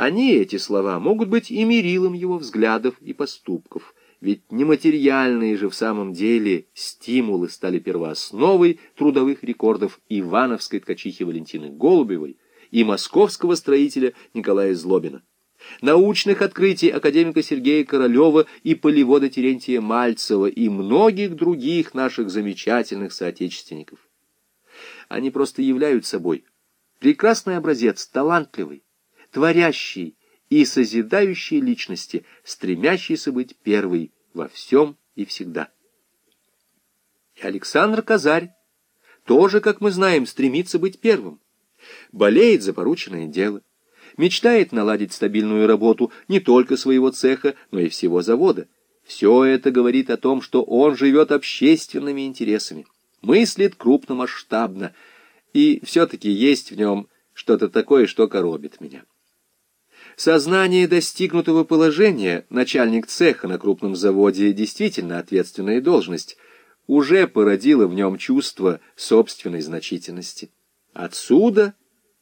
Они, эти слова, могут быть и мерилом его взглядов и поступков, ведь нематериальные же в самом деле стимулы стали первоосновой трудовых рекордов Ивановской ткачихи Валентины Голубевой и московского строителя Николая Злобина научных открытий академика Сергея Королева и полевода Терентия Мальцева и многих других наших замечательных соотечественников. Они просто являются собой прекрасный образец талантливой, творящей и созидающей личности, стремящейся быть первой во всем и всегда. И Александр Казарь тоже, как мы знаем, стремится быть первым, болеет за порученное дело, мечтает наладить стабильную работу не только своего цеха, но и всего завода. Все это говорит о том, что он живет общественными интересами, мыслит крупномасштабно, и все-таки есть в нем что-то такое, что коробит меня. Сознание достигнутого положения, начальник цеха на крупном заводе, действительно ответственная должность, уже породило в нем чувство собственной значительности. Отсюда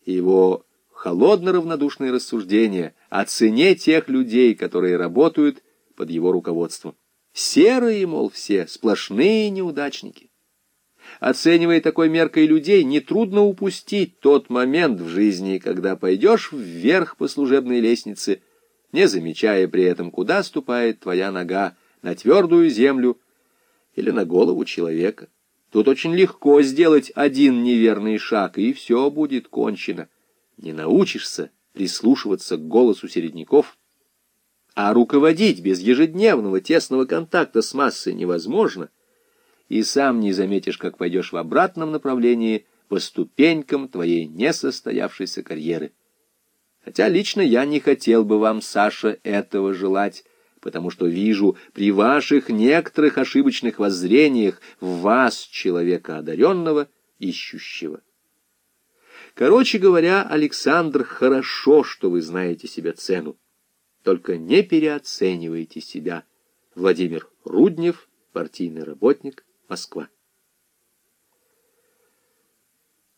его холодно-равнодушные рассуждения о цене тех людей, которые работают под его руководством. Серые, мол, все, сплошные неудачники. Оценивая такой меркой людей, нетрудно упустить тот момент в жизни, когда пойдешь вверх по служебной лестнице, не замечая при этом, куда ступает твоя нога, на твердую землю или на голову человека. Тут очень легко сделать один неверный шаг, и все будет кончено не научишься прислушиваться к голосу середняков, а руководить без ежедневного тесного контакта с массой невозможно, и сам не заметишь, как пойдешь в обратном направлении по ступенькам твоей несостоявшейся карьеры. Хотя лично я не хотел бы вам, Саша, этого желать, потому что вижу при ваших некоторых ошибочных воззрениях в вас человека одаренного, ищущего. Короче говоря, Александр, хорошо, что вы знаете себе цену. Только не переоценивайте себя. Владимир Руднев, партийный работник, Москва.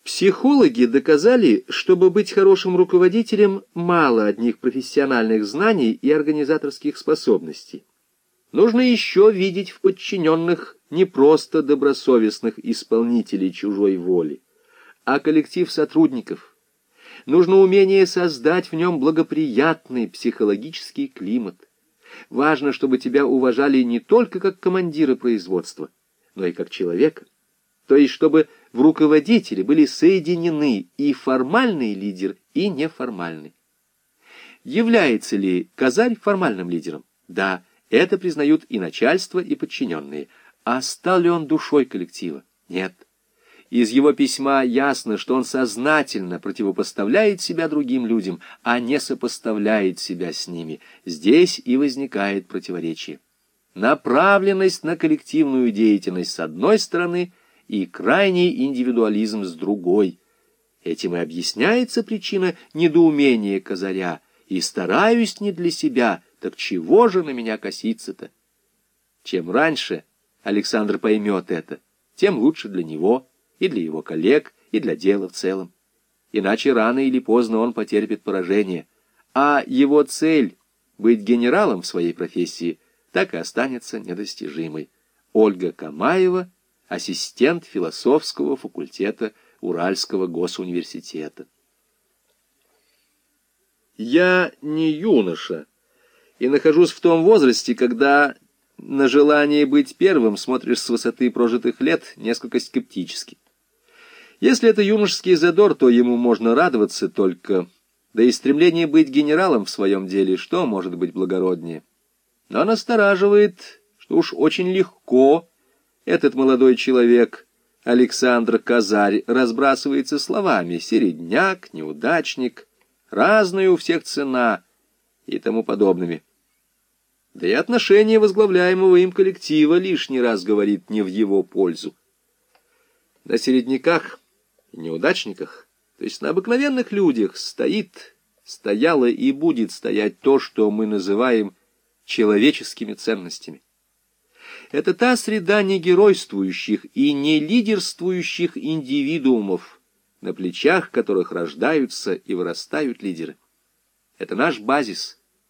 Психологи доказали, чтобы быть хорошим руководителем, мало одних профессиональных знаний и организаторских способностей. Нужно еще видеть в подчиненных не просто добросовестных исполнителей чужой воли, а коллектив сотрудников. Нужно умение создать в нем благоприятный психологический климат. Важно, чтобы тебя уважали не только как командира производства, но и как человека. То есть, чтобы в руководителе были соединены и формальный лидер, и неформальный. Является ли Казарь формальным лидером? Да, это признают и начальство, и подчиненные. А стал ли он душой коллектива? Нет. Из его письма ясно, что он сознательно противопоставляет себя другим людям, а не сопоставляет себя с ними. Здесь и возникает противоречие. Направленность на коллективную деятельность с одной стороны и крайний индивидуализм с другой. Этим и объясняется причина недоумения Казаря. И стараюсь не для себя, так чего же на меня коситься-то? Чем раньше Александр поймет это, тем лучше для него – и для его коллег, и для дела в целом. Иначе рано или поздно он потерпит поражение. А его цель — быть генералом в своей профессии — так и останется недостижимой. Ольга Камаева, ассистент философского факультета Уральского госуниверситета. Я не юноша и нахожусь в том возрасте, когда на желание быть первым смотришь с высоты прожитых лет несколько скептически. Если это юношеский задор, то ему можно радоваться только, да и стремление быть генералом в своем деле, что может быть благороднее. Но настораживает, что уж очень легко этот молодой человек, Александр Казарь, разбрасывается словами «середняк», «неудачник», «разная у всех цена» и тому подобными. Да и отношение возглавляемого им коллектива лишний раз говорит не в его пользу. На середняках неудачниках, то есть на обыкновенных людях, стоит, стояло и будет стоять то, что мы называем человеческими ценностями. Это та среда не геройствующих и не лидерствующих индивидуумов, на плечах которых рождаются и вырастают лидеры. Это наш базис,